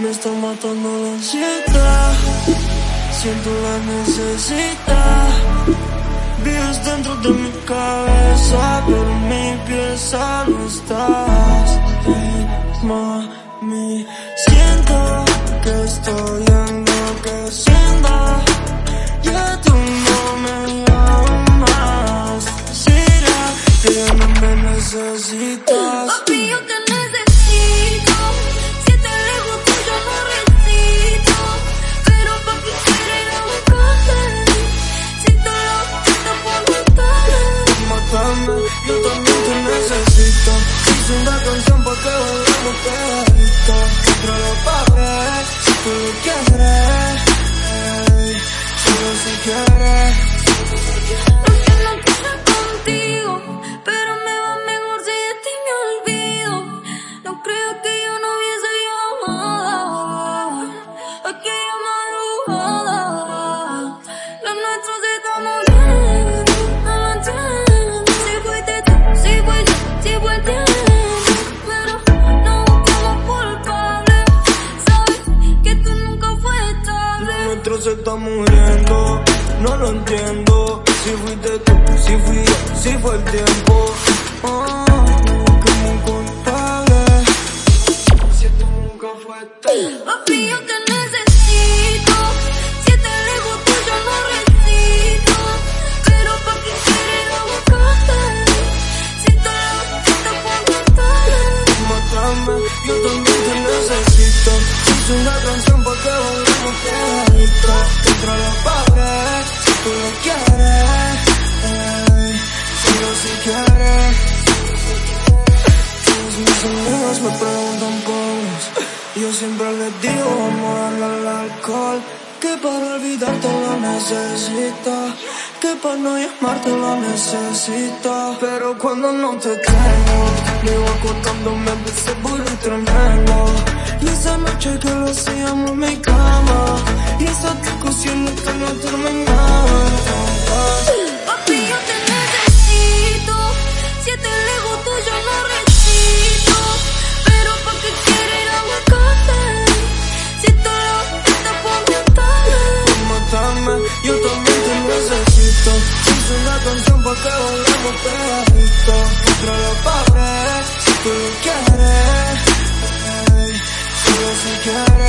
Me está matando la ansiedad. Siento la necesidad. Vives dentro de mi cabeza, pero mi pieza no estás. Hey, mami, siento que estoy enloqueciendo. Ya tú no me llamas. ¿Será que ya no me necesitas? Papi, yo te necesito. Hice una canción pa' que volvamos pegadito. Contra la pared, si tú lo quieres. Ey, solo si quieres. No que no se está muriendo, no lo entiendo. Si fuiste tú, si fui yo, si fue el tiempo. Ah, que muy culpable. Si esto nunca fue tú. Papi, yo te necesito. Si te lejos tuyo no resisto. Pero pa' que quieres buscarte. Si te lo quito por matar. Mátame, yo también te necesito. Hice una canción Contra la pared, si tú lo quieres. Ey, solo si quieres. Todos mis amigos me preguntan por. Yo siempre les digo, vamos a darle al alcohol. Que para olvidarte lo necesito. Que para no llamarte lo necesito. Pero cuando no te tengo, vivo acostándome de seguro y tremendo. Y esa noche que lo hacíamos en mi cama. Y esas discusiones que no terminaban Papi, yo te necesito. Si este ego tuyo no resisto Pero ¿pa' qué quieres ir a mi? Si tú lo que te pone tarde Mátame, yo también te necesito. Si es una canción pa' que volvamos pegadito Contra la pared, si tú lo quieres. could